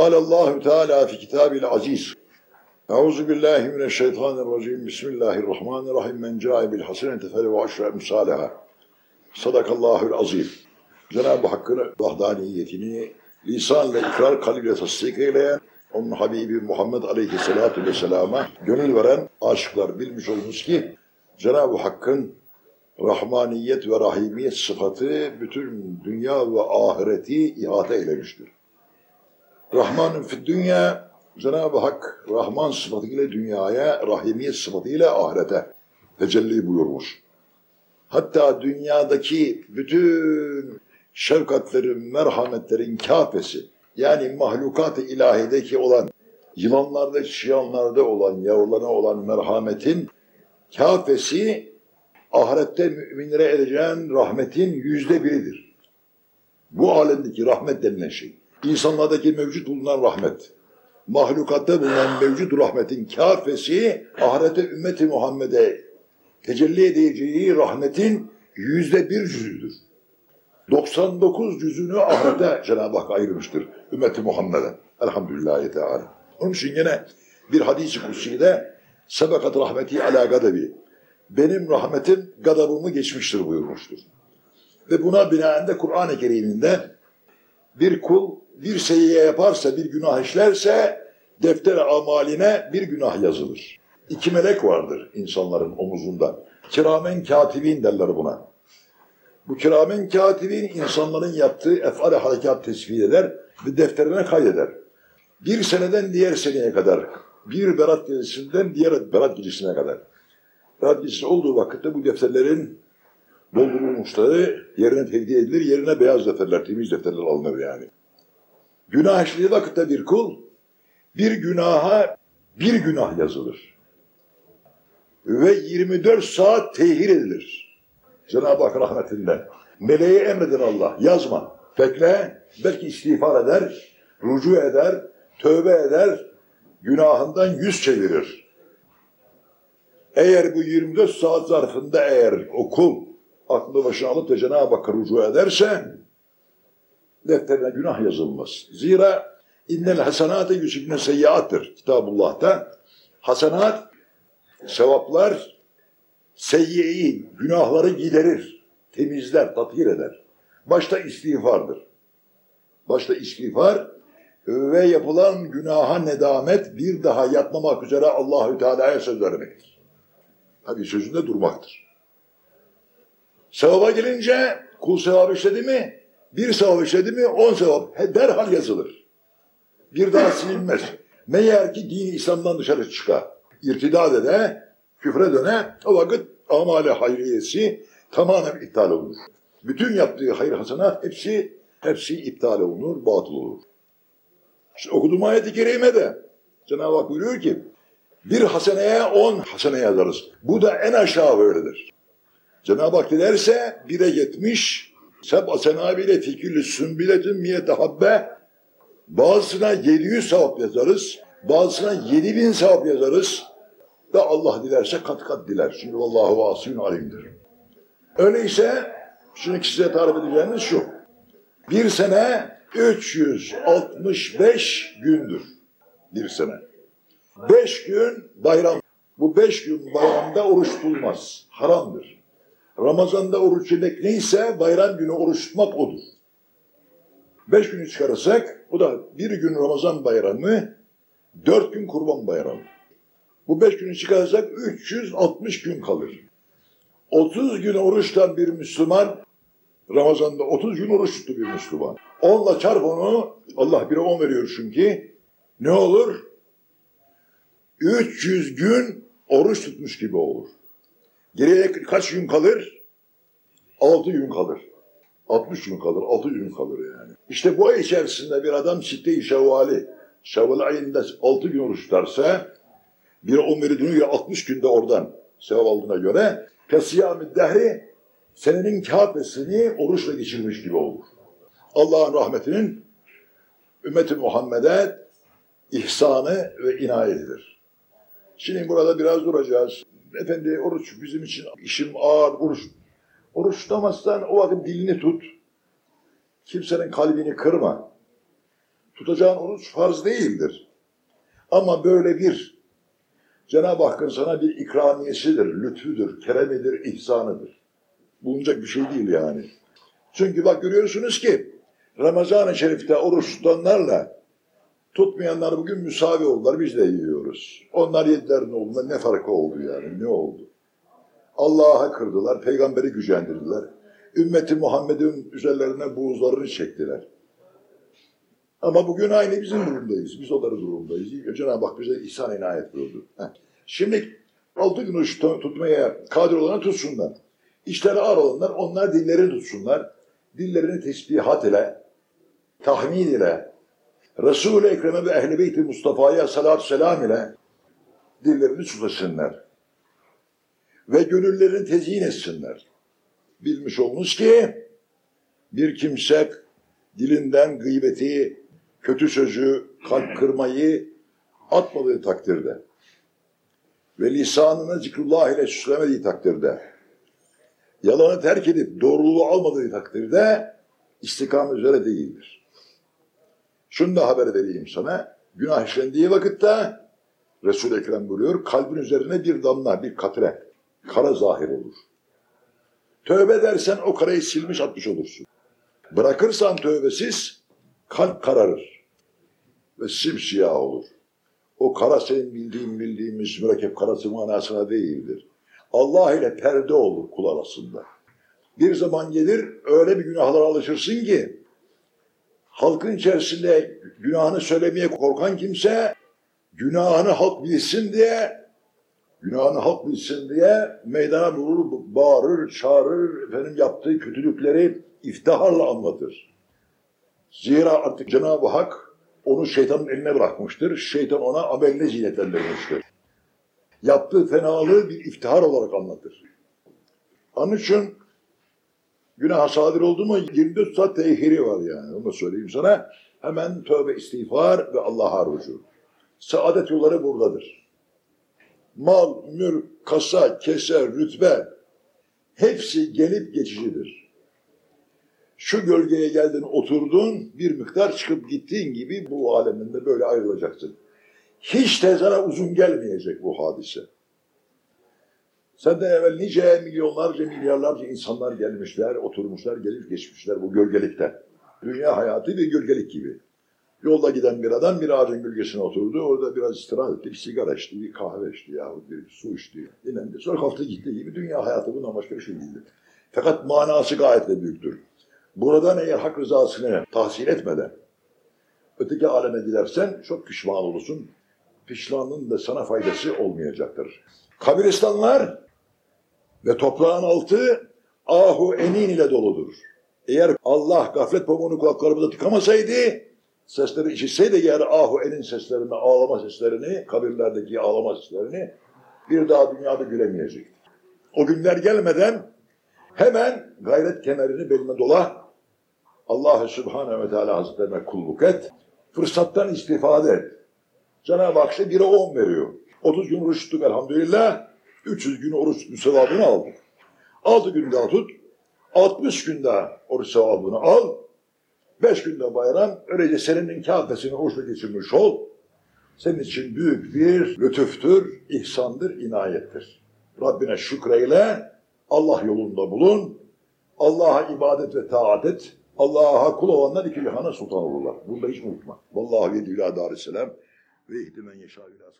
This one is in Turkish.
قال الله تعالى في كتابه العزيز أعوذ بالله من الشيطان الرجيم بسم الله الرحمن الرحيم من جاء بالحسنة فله عشر أمثالها Sadakallahül azim. Cenab-ı Hakk'ın vahdaniyetini lisan ve ikrar kalbiyle tasdik eyleyen, onun Habibi Muhammed Aleyhisselatü Vesselam'a gönül veren aşıklar bilmiş olunuz ki Cenab-ı Hakk'ın Rahmaniyet ve Rahimiyet sıfatı bütün dünya ve ahireti ihate eylemiştir. Rahmanın fid dünya Cenab-ı Hak Rahman sıfatıyla dünyaya, Rahimiyet sıfatıyla ahirete tecelli buyurmuş. Hatta dünyadaki bütün şefkatlerin, merhametlerin kafesi, yani mahlukat-ı ilahideki olan, yılanlarda, şiyanlarda olan, yavrularına olan merhametin kafesi, ahirette müminlere edeceğin rahmetin yüzde biridir. Bu alemdeki rahmet denilen şey. İnsanlardaki mevcut bulunan rahmet, mahlukatta bulunan mevcut rahmetin kafesi, ahirete ümmeti Muhammed'e tecelli edeceği rahmetin yüzde bir cüzüdür. 99 cüzünü ahirete Cenab-ı Hak ayırmıştır ümmeti Muhammed'e. Elhamdülillahi Teala. Onun için yine bir hadis-i kutsiyle sebekat rahmeti ala gadabi. Benim rahmetim gadabımı geçmiştir buyurmuştur. Ve buna binaen de Kur'an-ı Kerim'inde bir kul bir seyyiye yaparsa, bir günah işlerse defter amaline bir günah yazılır. İki melek vardır insanların omuzunda. Kiramen katibin derler buna. Bu kiramen katibin insanların yaptığı efal harekat tespit eder ve defterine kaydeder. Bir seneden diğer seneye kadar, bir berat gecesinden diğer berat gecesine kadar. Berat gecesi olduğu vakitte bu defterlerin doldurulmuşları yerine tevdi edilir, yerine beyaz defterler, temiz defterler alınır yani. Günah işlediği vakitte bir kul, bir günaha bir günah yazılır. Ve 24 saat tehir edilir. Cenab-ı Hak rahmetinden. Meleğe emreder Allah, yazma. Bekle, belki istiğfar eder, rucu eder, tövbe eder, günahından yüz çevirir. Eğer bu 24 saat zarfında eğer o kul aklını başına alıp da Cenab-ı Hakk'a rucu ederse defterine günah yazılmaz. Zira innel hasenate yüzübne seyyiattır Kitabullah'ta. Hasenat, sevaplar seyyiyi, günahları giderir, temizler, tathir eder. Başta istiğfardır. Başta istiğfar ve yapılan günaha nedamet bir daha yapmamak üzere Allahü Teala'ya söz vermektir. Tabi sözünde durmaktır. Sevaba gelince kul sevap işledi mi, bir sevap işledi mi on sevap derhal yazılır. Bir daha silinmez. Meğer ki dini İslam'dan dışarı çıkar. İrtidad ede, küfre döne, o vakit amale hayriyesi tamamen iptal olur. Bütün yaptığı hayır hasenat hepsi hepsi iptal olunur, batıl olur. İşte okuduğum ayet-i kerime de Cenab-ı Hak buyuruyor ki bir haseneye on hasene yazarız. Bu da en aşağı böyledir. Cenab-ı Hak dilerse bire yetmiş seb senabiyle fikirli sümbiletin miyete habbe bazısına 700 sevap yazarız. Bazısına 7000 sevap yazarız. Da Allah dilerse kat kat diler. Çünkü Allahu vasiyun alimdir. Öyleyse şimdi size tarif edeceğiniz şu. Bir sene 365 gündür. Bir sene. Beş gün bayram. Bu beş gün bayramda oruç tutulmaz. Haramdır. Ramazan'da oruç yemek neyse bayram günü oruç tutmak odur. Beş günü çıkarırsak bu da bir gün Ramazan bayramı, dört gün kurban bayramı. Bu beş günü çıkarırsak 360 gün kalır. 30 gün oruçtan bir Müslüman, Ramazan'da 30 gün oruç tuttu bir Müslüman. Onla çarp onu, Allah bire on veriyor çünkü. Ne olur? 300 gün oruç tutmuş gibi olur. Geriye kaç gün kalır? 6 gün kalır. 60 gün kalır, 6 gün kalır yani. İşte bu ay içerisinde bir adam sitte-i şevvali, şevval ayında 6 gün oruç tutarsa, bir on veriduğunu 60 günde oradan sevap aldığına göre, kesiyam-ı dehri senenin kâfesini oruçla geçirmiş gibi olur. Allah'ın rahmetinin ümmeti Muhammed'e ihsanı ve inayetidir. Şimdi burada biraz duracağız. Efendi oruç bizim için işim ağır, oruç. Oruç tutamazsan o vakit dilini tut. Kimsenin kalbini kırma. Tutacağın oruç farz değildir. Ama böyle bir Cenab-ı Hakk'ın sana bir ikramiyesidir, lütfüdür, keremidir, ihsanıdır. Bulunacak bir şey değil yani. Çünkü bak görüyorsunuz ki Ramazan-ı Şerif'te oruç tutanlarla tutmayanlar bugün müsavi oldular. Biz de yiyoruz. Onlar yediler ne oldu? Ne farkı oldu yani? Ne oldu? Allah'a kırdılar, peygamberi gücendirdiler. Ümmeti Muhammed'in üzerlerine buğzlarını çektiler. Ama bugün aynı bizim durumdayız. Biz onların durumdayız. Cenab-ı Hak bize ihsan inayet buyurdu. Şimdi altı gün tutmaya kadir olanlar tutsunlar. İşleri ağır olanlar onlar dillerini tutsunlar. Dillerini tesbihat ile, tahmid ile, Resul-i Ekrem'e ve Ehl-i Beyt-i Mustafa'ya salat selam ile dillerini tutasınlar. Ve gönüllerini tezyin etsinler. Bilmiş olunuz ki bir kimse dilinden gıybeti, kötü sözü, kalp kırmayı atmadığı takdirde ve lisanına zikrullah ile süslemediği takdirde yalanı terk edip doğruluğu almadığı takdirde istikam üzere değildir. Şunu da haber vereyim sana. Günah işlendiği vakitte Resul-i Ekrem buyuruyor, kalbin üzerine bir damla, bir katre, kara zahir olur. Tövbe dersen o karayı silmiş atmış olursun. Bırakırsan tövbesiz, kalp kararır ve simsiyah olur. O kara senin bildiğin bildiğimiz mürekkep karası manasına değildir. Allah ile perde olur kul arasında. Bir zaman gelir öyle bir günahlara alışırsın ki halkın içerisinde günahını söylemeye korkan kimse günahını halk bilsin diye günahını halk bilsin diye meydana vurur, bağırır, çağırır, efendim yaptığı kötülükleri iftiharla anlatır. Zira artık Cenab-ı Hak onu şeytanın eline bırakmıştır. Şeytan ona ameline zinetlendirmiştir. Yaptığı fenalığı bir iftihar olarak anlatır. Onun için günah sadir oldu mu 24 saat tehiri var yani. Onu söyleyeyim sana. Hemen tövbe istiğfar ve Allah'a rücu. Saadet yolları buradadır. Mal, mülk, kasa, keser, rütbe hepsi gelip geçicidir. Şu gölgeye geldin oturdun bir miktar çıkıp gittiğin gibi bu aleminde böyle ayrılacaksın. Hiç de sana uzun gelmeyecek bu hadise. Senden evvel nice milyonlarca milyarlarca insanlar gelmişler, oturmuşlar, gelip geçmişler bu gölgelikte. Dünya hayatı bir gölgelik gibi. Yolda giden bir adam bir ağacın gölgesine oturdu. Orada biraz istirahat etti. Bir sigara içti, bir kahve içti yahut bir su içti. Dinlendi. Sonra kalktı gitti gibi. Dünya hayatı bundan başka bir şey değildir. Fakat manası gayet de büyüktür. Buradan eğer hak rızasını tahsil etmeden öteki aleme gidersen çok pişman olursun. Pişmanlığın da sana faydası olmayacaktır. Kabristanlar ve toprağın altı ahu enin ile doludur. Eğer Allah gaflet pamuğunu kulaklarımıza tıkamasaydı, sesleri işitseydi eğer ahu enin seslerini, ağlama seslerini, kabirlerdeki ağlama seslerini bir daha dünyada gülemeyecekti. O günler gelmeden hemen gayret kemerini beline dola, Allah-u Sübhanehu ve Teala Hazretlerine kulluk et, fırsattan istifade et. Cenab-ı Hak işte 1'e 10 veriyor. 30 gün tuttuk elhamdülillah. 300 gün oruç sevabını aldık. 6 gün daha tut. 60 gün daha oruç sevabını al. 5 günde bayram. Öylece senin kâfesini oruçla geçirmiş ol. Senin için büyük bir lütüftür, ihsandır, inayettir. Rabbine şükreyle, Allah yolunda bulun. Allah'a ibadet ve taat et. Allah'a kul olanlar iki cihana sultan olurlar. Bunu da hiç unutma. Vallahi yedü ila darisselam ve ihdimen yeşâ ila.